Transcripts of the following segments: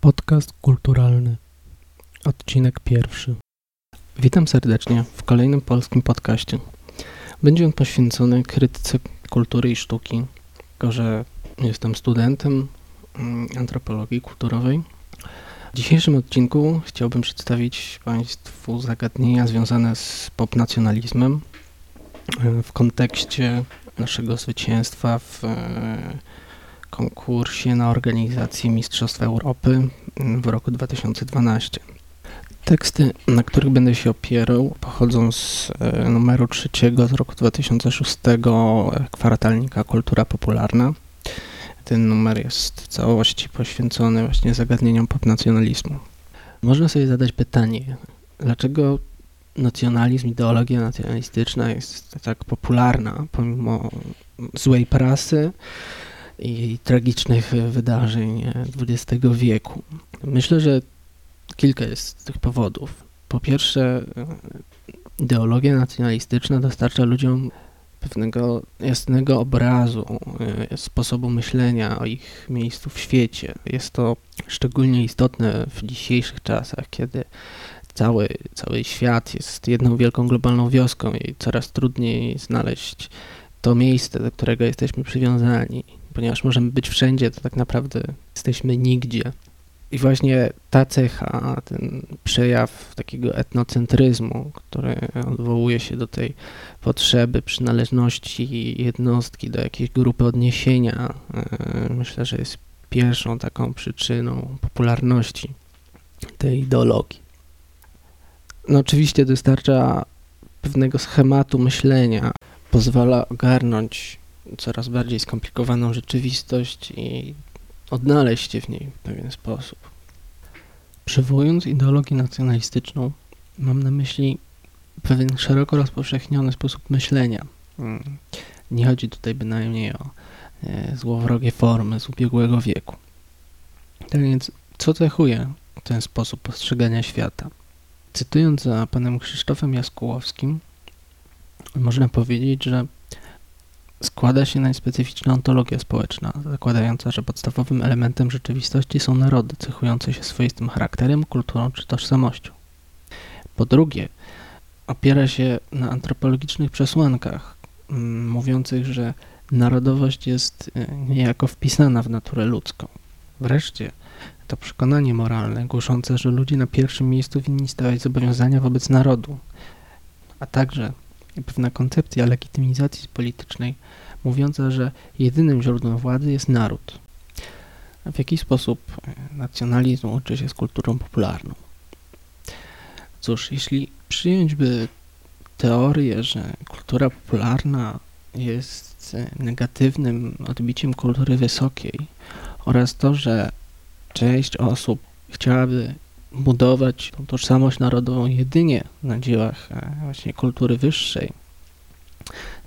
Podcast kulturalny, odcinek pierwszy. Witam serdecznie w kolejnym polskim podcaście. Będzie on poświęcony krytyce kultury i sztuki, tylko że jestem studentem mm, antropologii kulturowej. W dzisiejszym odcinku chciałbym przedstawić Państwu zagadnienia związane z popnacjonalizmem e, w kontekście naszego zwycięstwa w e, konkursie na organizację Mistrzostw Europy w roku 2012. Teksty, na których będę się opierał, pochodzą z e, numeru trzeciego z roku 2006 kwartalnika Kultura Popularna. Ten numer jest w całości poświęcony właśnie zagadnieniom popnacjonalizmu. Można sobie zadać pytanie, dlaczego nacjonalizm, ideologia nacjonalistyczna jest tak popularna pomimo złej prasy, i tragicznych wydarzeń XX wieku. Myślę, że kilka jest tych powodów. Po pierwsze, ideologia nacjonalistyczna dostarcza ludziom pewnego jasnego obrazu e, sposobu myślenia o ich miejscu w świecie. Jest to szczególnie istotne w dzisiejszych czasach, kiedy cały, cały świat jest jedną wielką globalną wioską i coraz trudniej znaleźć to miejsce, do którego jesteśmy przywiązani ponieważ możemy być wszędzie, to tak naprawdę jesteśmy nigdzie. I właśnie ta cecha, ten przejaw takiego etnocentryzmu, który odwołuje się do tej potrzeby przynależności jednostki do jakiejś grupy odniesienia, e, myślę, że jest pierwszą taką przyczyną popularności tej ideologii. No oczywiście dostarcza pewnego schematu myślenia, pozwala ogarnąć coraz bardziej skomplikowaną rzeczywistość i odnaleźć się w niej w pewien sposób. Przywołując ideologię nacjonalistyczną, mam na myśli pewien szeroko rozpowszechniony sposób myślenia. Hmm. Nie chodzi tutaj bynajmniej o e, złowrogie formy z ubiegłego wieku. Tak więc, co cechuje ten sposób postrzegania świata? Cytując za panem Krzysztofem Jaskułowskim, można powiedzieć, że składa się na specyficzna ontologia społeczna, zakładająca, że podstawowym elementem rzeczywistości są narody cechujące się swoistym charakterem, kulturą czy tożsamością. Po drugie, opiera się na antropologicznych przesłankach, mm, mówiących, że narodowość jest e, niejako wpisana w naturę ludzką. Wreszcie, to przekonanie moralne głoszące, że ludzie na pierwszym miejscu winni stawiać zobowiązania wobec narodu, a także pewna koncepcja legitymizacji politycznej, mówiąca, że jedynym źródłem władzy jest naród. W jaki sposób nacjonalizm łączy się z kulturą popularną? Cóż, jeśli przyjąć by teorię, że kultura popularna jest negatywnym odbiciem kultury wysokiej oraz to, że część osób chciałaby budować tą tożsamość narodową jedynie na dziełach e, właśnie kultury wyższej,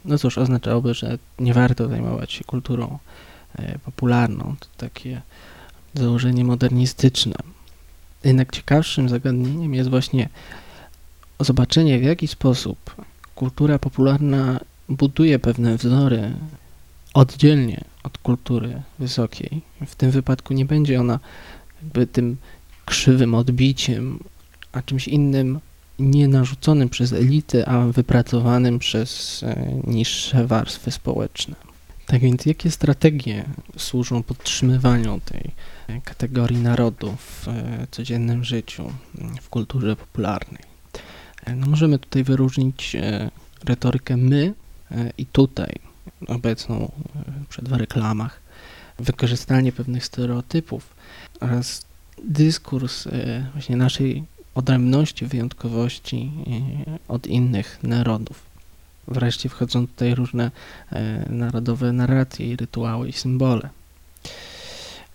no cóż, oznaczałoby, że nie warto zajmować się kulturą e, popularną. To takie założenie modernistyczne. Jednak ciekawszym zagadnieniem jest właśnie zobaczenie, w jaki sposób kultura popularna buduje pewne wzory oddzielnie od kultury wysokiej. W tym wypadku nie będzie ona jakby tym krzywym odbiciem, a czymś innym nie narzuconym przez elity, a wypracowanym przez e, niższe warstwy społeczne. Tak więc jakie strategie służą podtrzymywaniu tej kategorii narodu w e, codziennym życiu, w kulturze popularnej? E, no możemy tutaj wyróżnić retorykę my i tutaj, obecną przed w reklamach, wykorzystanie pewnych stereotypów oraz dyskurs właśnie naszej odrębności, wyjątkowości e, od innych narodów. Wreszcie wchodzą tutaj różne e, narodowe narracje rytuały i symbole.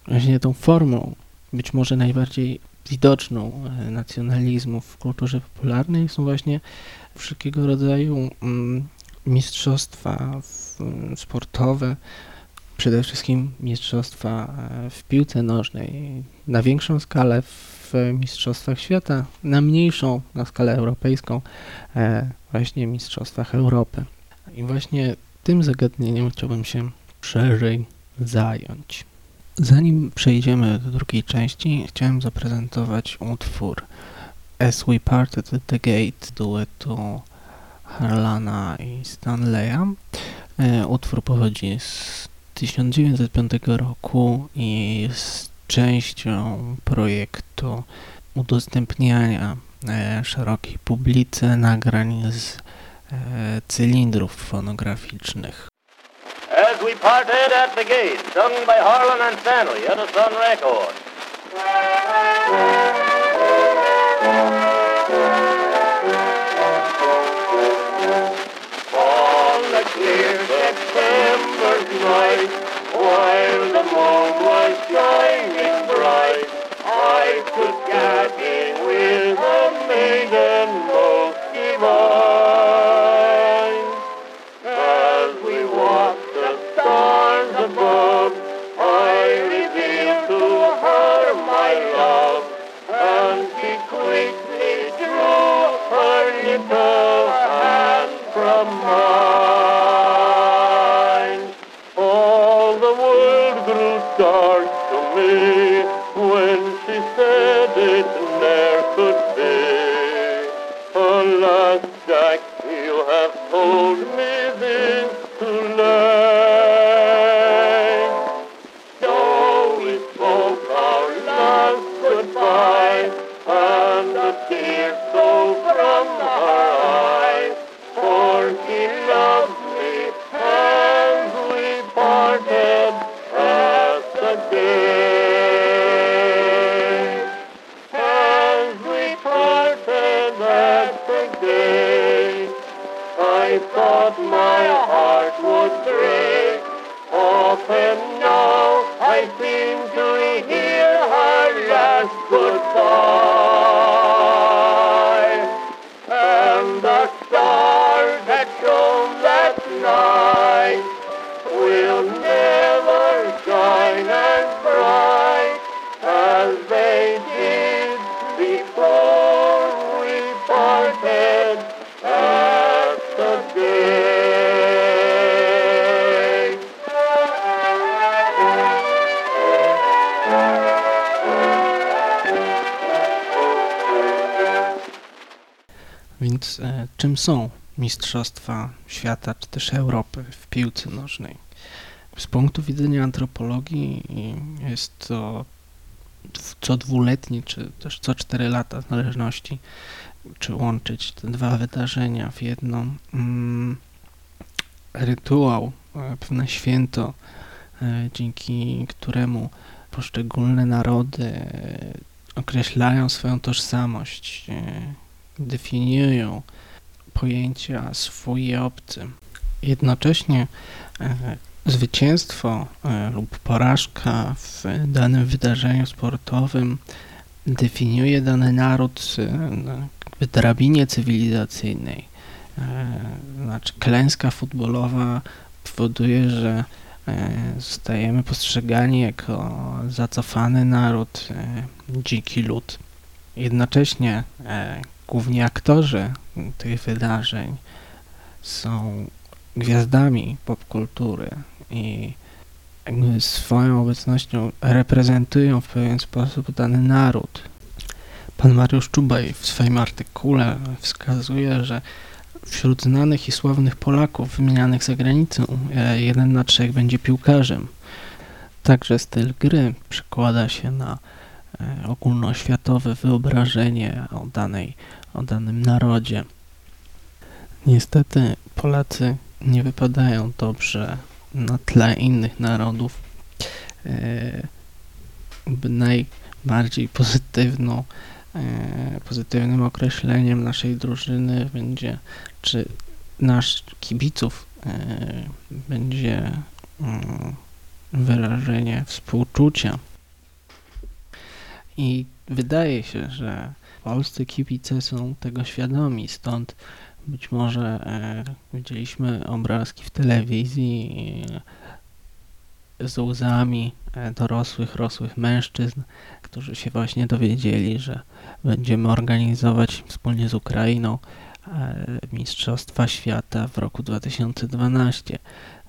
Właśnie tą formą, być może najbardziej widoczną e, nacjonalizmu w kulturze popularnej są właśnie wszelkiego rodzaju mm, mistrzostwa sportowe, przede wszystkim mistrzostwa w piłce nożnej, na większą skalę w w Mistrzostwach Świata, na mniejszą, na skalę europejską, e, właśnie Mistrzostwach Europy. I właśnie tym zagadnieniem chciałbym się szerzej zająć. Zanim przejdziemy do drugiej części, chciałem zaprezentować utwór As We Parted at the Gate duetu Harlana i Stanleya. E, utwór pochodzi z 1905 roku i jest częścią projektu udostępniania e, szerokiej publice nagrań z e, cylindrów fonograficznych. As we parted at the gate, sung by Harlan and Stanley at a Sun record. Night, while the moon was shining bright, Więc e, czym są Mistrzostwa Świata czy też Europy w piłce nożnej? Z punktu widzenia antropologii jest to co dwuletnie, czy też co cztery lata, w zależności, czy łączyć te dwa wydarzenia w jedno. Mm, rytuał, e, pewne święto, e, dzięki któremu poszczególne narody e, określają swoją tożsamość, definiują pojęcia swój i obcy. Jednocześnie e, zwycięstwo e, lub porażka w danym wydarzeniu sportowym definiuje dany naród e, na jakby drabinie cywilizacyjnej. E, Znaczy klęska futbolowa powoduje, że e, zostajemy postrzegani jako zacofany naród, e, dziki lud. Jednocześnie e, główni aktorzy tych wydarzeń są gwiazdami popkultury i swoją obecnością reprezentują w pewien sposób dany naród. Pan Mariusz Czubaj w swoim artykule wskazuje, że wśród znanych i sławnych Polaków wymienianych za granicą e, jeden na trzech będzie piłkarzem. Także styl gry przekłada się na ogólnoświatowe wyobrażenie o, danej, o danym narodzie. Niestety Polacy nie wypadają dobrze na tle innych narodów. E, najbardziej pozytywną, e, pozytywnym określeniem naszej drużyny będzie, czy nasz kibiców e, będzie mm, wyrażenie współczucia. I wydaje się, że polscy kibice są tego świadomi, stąd być może e, widzieliśmy obrazki w telewizji e, z łzami e, dorosłych, rosłych mężczyzn, którzy się właśnie dowiedzieli, że będziemy organizować wspólnie z Ukrainą Mistrzostwa Świata w roku 2012.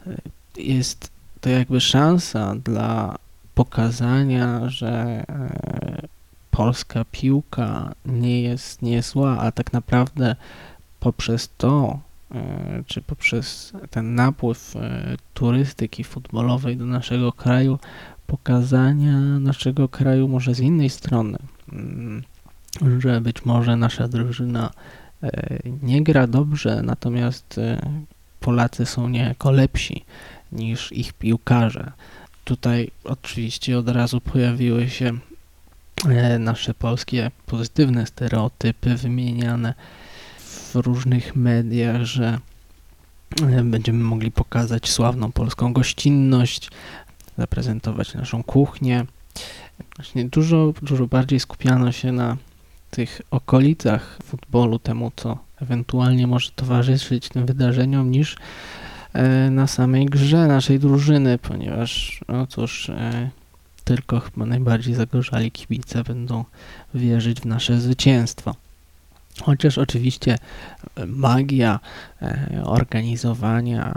E, Jest to jakby szansa dla pokazania, że polska piłka nie jest, nie zła, a tak naprawdę poprzez to, czy poprzez ten napływ turystyki futbolowej do naszego kraju, pokazania naszego kraju może z innej strony, mm, że być może nasza drużyna e, nie gra dobrze, natomiast e, Polacy są niejako lepsi niż ich piłkarze. Tutaj oczywiście od razu pojawiły się e, nasze polskie pozytywne stereotypy wymieniane w różnych mediach, że będziemy mogli pokazać sławną polską gościnność, zaprezentować naszą kuchnię. Właśnie dużo, dużo bardziej skupiano się na tych okolicach futbolu, temu co ewentualnie może towarzyszyć tym wydarzeniom, niż e, na samej grze naszej drużyny, ponieważ, no cóż, e, tylko chyba najbardziej zagorzali kibice będą wierzyć w nasze zwycięstwo. Chociaż oczywiście magia e, organizowania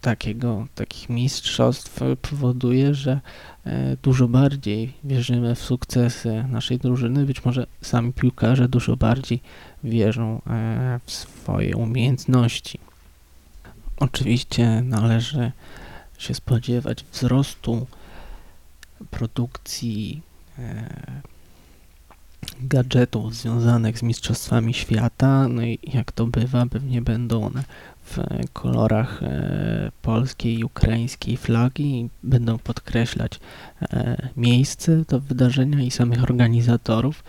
takiego, takich mistrzostw powoduje, że e, dużo bardziej wierzymy w sukcesy naszej drużyny. Być może sami piłkarze dużo bardziej wierzą e, w swoje umiejętności. Oczywiście należy się spodziewać wzrostu produkcji e, gadżetów związanych z Mistrzostwami Świata. No i jak to bywa, pewnie będą one w kolorach e, polskiej i ukraińskiej flagi będą podkreślać e, miejsce do wydarzenia i samych organizatorów,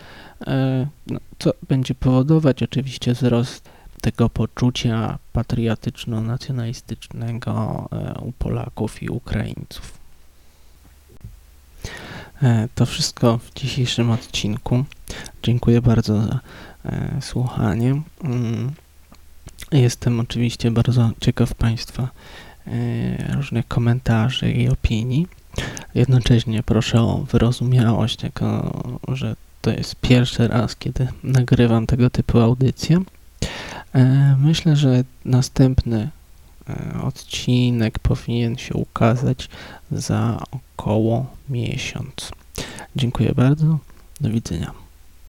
no, co będzie powodować oczywiście wzrost tego poczucia patriotyczno-nacjonalistycznego u Polaków i Ukraińców. To wszystko w dzisiejszym odcinku. Dziękuję bardzo za słuchanie. Mm. Jestem oczywiście bardzo ciekaw Państwa e, różnych komentarzy i opinii. Jednocześnie proszę o wyrozumiałość, jako że to jest pierwszy raz, kiedy nagrywam tego typu audycje. E, myślę, że następny e, odcinek powinien się ukazać za około miesiąc. Dziękuję bardzo. Do widzenia.